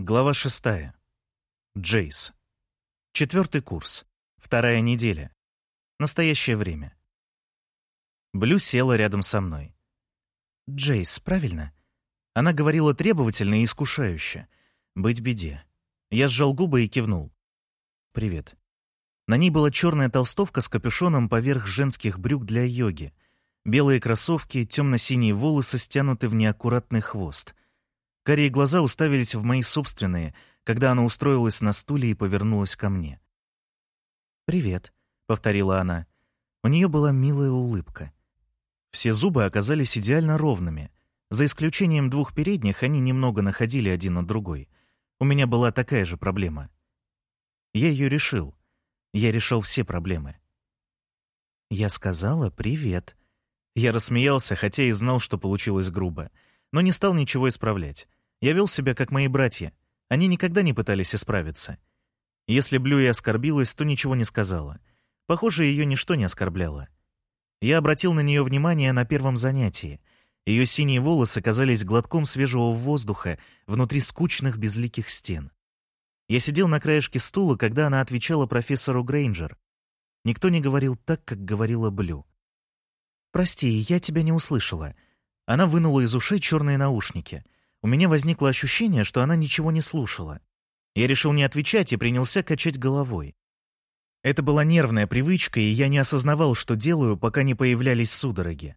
Глава шестая. Джейс. Четвертый курс. Вторая неделя. Настоящее время. Блю села рядом со мной. «Джейс, правильно?» Она говорила требовательно и искушающе. «Быть беде». Я сжал губы и кивнул. «Привет». На ней была черная толстовка с капюшоном поверх женских брюк для йоги. Белые кроссовки, темно-синие волосы стянуты в неаккуратный хвост. Карие глаза уставились в мои собственные, когда она устроилась на стуле и повернулась ко мне. «Привет», — повторила она. У нее была милая улыбка. Все зубы оказались идеально ровными. За исключением двух передних, они немного находили один на другой. У меня была такая же проблема. Я ее решил. Я решил все проблемы. Я сказала «привет». Я рассмеялся, хотя и знал, что получилось грубо, но не стал ничего исправлять. Я вел себя, как мои братья. Они никогда не пытались исправиться. Если Блю и оскорбилась, то ничего не сказала. Похоже, ее ничто не оскорбляло. Я обратил на нее внимание на первом занятии. Ее синие волосы казались глотком свежего воздуха внутри скучных безликих стен. Я сидел на краешке стула, когда она отвечала профессору Грейнджер. Никто не говорил так, как говорила Блю. «Прости, я тебя не услышала». Она вынула из ушей черные наушники — у меня возникло ощущение, что она ничего не слушала. Я решил не отвечать и принялся качать головой. Это была нервная привычка, и я не осознавал, что делаю, пока не появлялись судороги.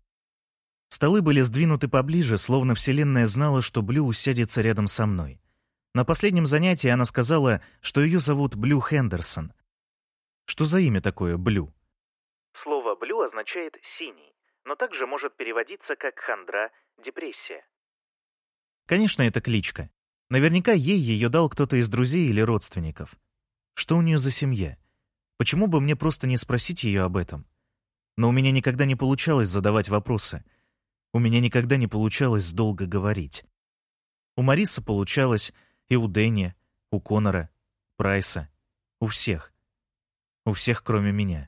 Столы были сдвинуты поближе, словно Вселенная знала, что Блю усядется рядом со мной. На последнем занятии она сказала, что ее зовут Блю Хендерсон. Что за имя такое Блю? Слово «блю» означает «синий», но также может переводиться как «хандра», «депрессия». Конечно, это кличка. Наверняка ей ее дал кто-то из друзей или родственников. Что у нее за семья? Почему бы мне просто не спросить ее об этом? Но у меня никогда не получалось задавать вопросы. У меня никогда не получалось долго говорить. У Мариса получалось, и у Дэнни, у Конора, Прайса, у всех. У всех, кроме меня.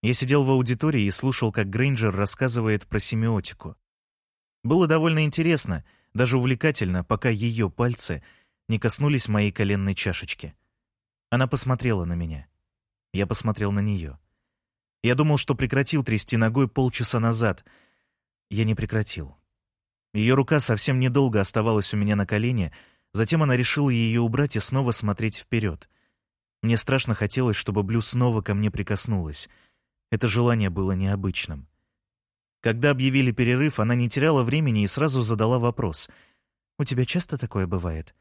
Я сидел в аудитории и слушал, как Грейнджер рассказывает про семиотику. Было довольно интересно — даже увлекательно, пока ее пальцы не коснулись моей коленной чашечки. Она посмотрела на меня. Я посмотрел на нее. Я думал, что прекратил трясти ногой полчаса назад. Я не прекратил. Ее рука совсем недолго оставалась у меня на колене, затем она решила ее убрать и снова смотреть вперед. Мне страшно хотелось, чтобы Блю снова ко мне прикоснулась. Это желание было необычным. Когда объявили перерыв, она не теряла времени и сразу задала вопрос. «У тебя часто такое бывает?»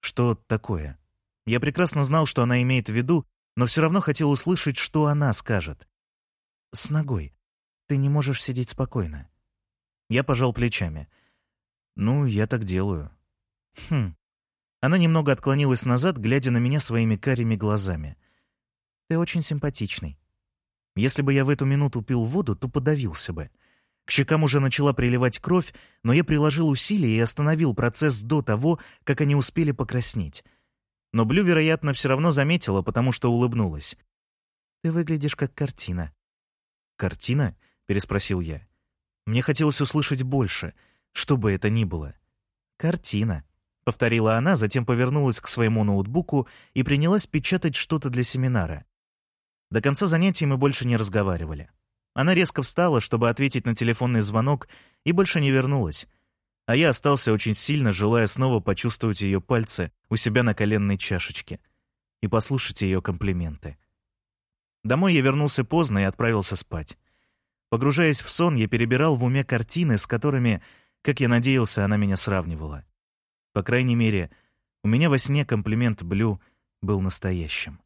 «Что такое?» Я прекрасно знал, что она имеет в виду, но все равно хотел услышать, что она скажет. «С ногой. Ты не можешь сидеть спокойно». Я пожал плечами. «Ну, я так делаю». «Хм». Она немного отклонилась назад, глядя на меня своими карими глазами. «Ты очень симпатичный. Если бы я в эту минуту пил воду, то подавился бы. К щекам уже начала приливать кровь, но я приложил усилия и остановил процесс до того, как они успели покраснеть. Но Блю, вероятно, все равно заметила, потому что улыбнулась. «Ты выглядишь как картина». «Картина?» — переспросил я. Мне хотелось услышать больше, что бы это ни было. «Картина», — повторила она, затем повернулась к своему ноутбуку и принялась печатать что-то для семинара. До конца занятий мы больше не разговаривали. Она резко встала, чтобы ответить на телефонный звонок, и больше не вернулась. А я остался очень сильно, желая снова почувствовать ее пальцы у себя на коленной чашечке и послушать ее комплименты. Домой я вернулся поздно и отправился спать. Погружаясь в сон, я перебирал в уме картины, с которыми, как я надеялся, она меня сравнивала. По крайней мере, у меня во сне комплимент Блю был настоящим.